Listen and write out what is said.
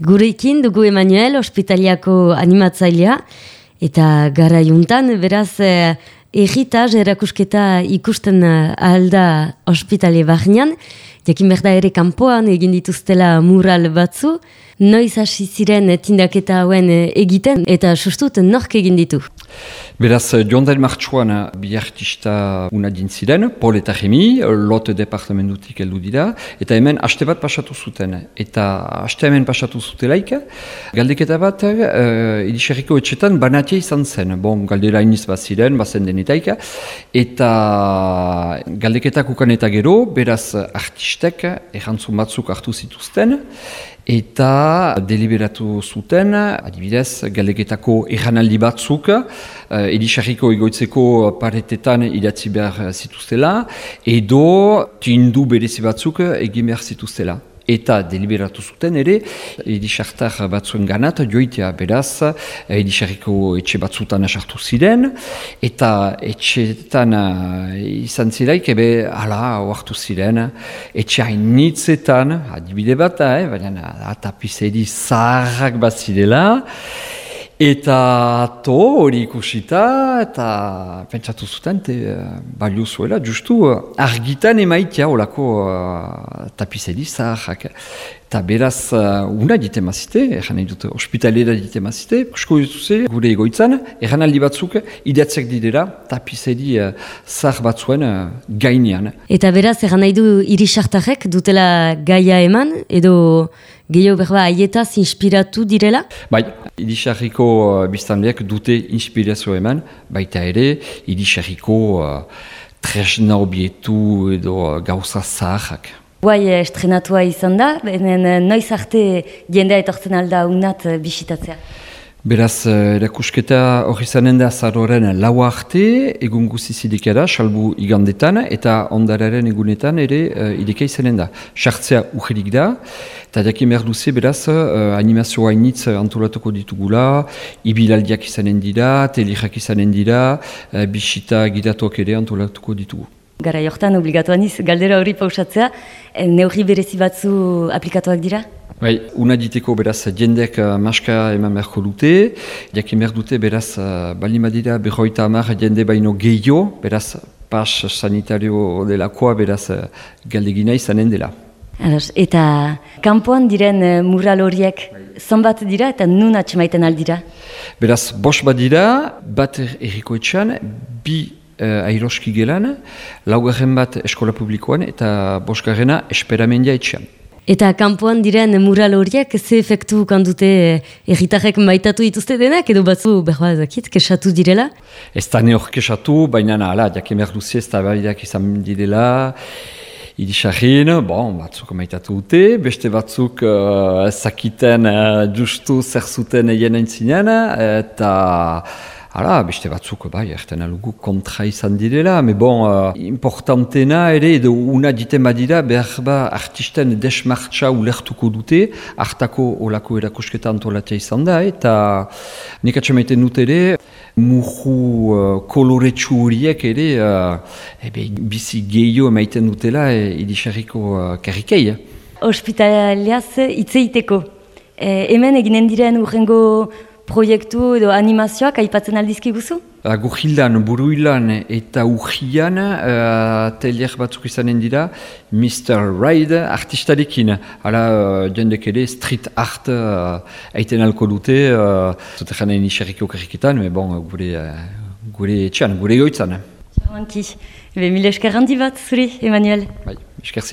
Gurekin dugu Emanuel, ospitaliako animatzailea, eta gara juntan, beraz, eh, egitaz erakusketa ikusten eh, alda ospitale barnean, jakin berda ere kanpoan egin dituztela mural batzu, noiz hasi ziren tindaketa hauen eh, egiten, eta sustut nork egin ditu. Beraz, joan den martxuan bi artista unadin ziren, Paul eta Remi, lot departamentutik heldu dira, eta hemen haste bat pasatu zuten. Eta haste hemen pasatu zutelaik, galdeketa bat, uh, edixerriko etxetan banatia izan zen. Bon, galdera iniz bat ziren, bazen denetaik, eta galdeketak ukan eta gero, beraz artistek errantzun batzuk hartu zituzten, eta deliberatu zuten, adibidez, galeketako erranaldi batzuk, uh, edisarriko egoitzeko paretetan idatzi behar zituztela, edo tindu berezi batzuk egin behar zituztela eta deliberatu zuten ere edisartar batzuen ganat joitea beraz edisarriko etxe batzutan asartu ziren eta etxetan uh, izan ziraik ebe ala oartu ziren etxe hainitzetan adibide bat eh, baina tapizedi zaharrak bat zirela Eta to hori ikusita eta pentsatu zuten te, uh, balio zuela, justu uh, argitan emaitia olako uh, tapizedi zaharrak. Eta beraz, uh, una dite mazite, erran nahi dute, ospitalera dite mazite, kusko dituze, gure egoitzan, erran aldi batzuk, ideatzek didera, tapizedi uh, zahar batzuen uh, gainean. Eta beraz, erran nahi du irisartarek dutela gaia eman, edo gehiago berba aietaz inspiratu direla? Bai, idisarriko uh, biztanleak dute inspirazio eman, baita ere, idisarriko uh, tresna obietu edo uh, gauza zaharrak. Guai eh, estrenatua izan da, benen eh, noiz arte jendea etortzen alda unat eh, bisitatzea. Beraz, erakusketa hori zanen da zaroren lau arte, egun guzizidik da, salbu igandetan, eta ondararen egunetan ere uh, ideka izanen da. Sartzea ujerik da, eta jakin behar duze, beraz, uh, animazioa initz antolatuko ditugula, ibilaldiak izanen dira, telijak izanen dira, uh, bisita gidatuak ere antolatuko ditugu. Gara jortan obligatuan iz, galdera hori pausatzea, neurri berezi batzu aplikatuak dira? Bai, una diteko beraz jendek uh, maska eman beharko dute, jakin behar dute beraz uh, bali madira berroita amar jende baino gehiago, beraz pas sanitario delakoa beraz uh, galdegina izanen dela. Ados, eta kanpoan diren uh, mural horiek zonbat dira eta nun atxemaiten aldira? Beraz, bos bat dira, bat errikoetxan, bi uh, airoski gelan, laugarren bat eskola publikoan eta bosgarrena esperamendia etxean. Eta kanpoan diren mural horiek ze efektu kandute erritarrek maitatu dituzte denak edo batzu behar zakit, kesatu direla? Ez da ne hor kesatu, baina ala, jaken behar duzi ez da izan direla, idisarrin, bon, batzuk maitatu dute, beste batzuk uh, zakiten uh, justu zer zuten egin eta... Hala, beste batzuk, bai, erten alugu kontra izan direla, me bon, uh, importantena ere, edo una diten badira, behar ba artisten desmartza ulertuko dute, hartako olako erakosketa antolatea izan da, eta nik atxamaiten dut ere, muhu uh, koloretsu horiek ere, uh, ebe, bizi gehiago emaiten dutela, e, idisarriko uh, karrikei. Hospitaliaz itzeiteko, e, hemen eginen diren urrengo proiektu edo animazioak aipatzen aldizki guzu? Agurrilan, buruilan eta urrian uh, batzuk izanen dira Mr. Ride artistarekin. Hala, uh, jendek ere street art uh, aiten alko dute, uh, zute janen isarriko karriketan, bon, gure, uh, gure etxan, gure goitzan. Charmanti. Ebe, mile esker handi bat, zuri, Emmanuel. Bai, esker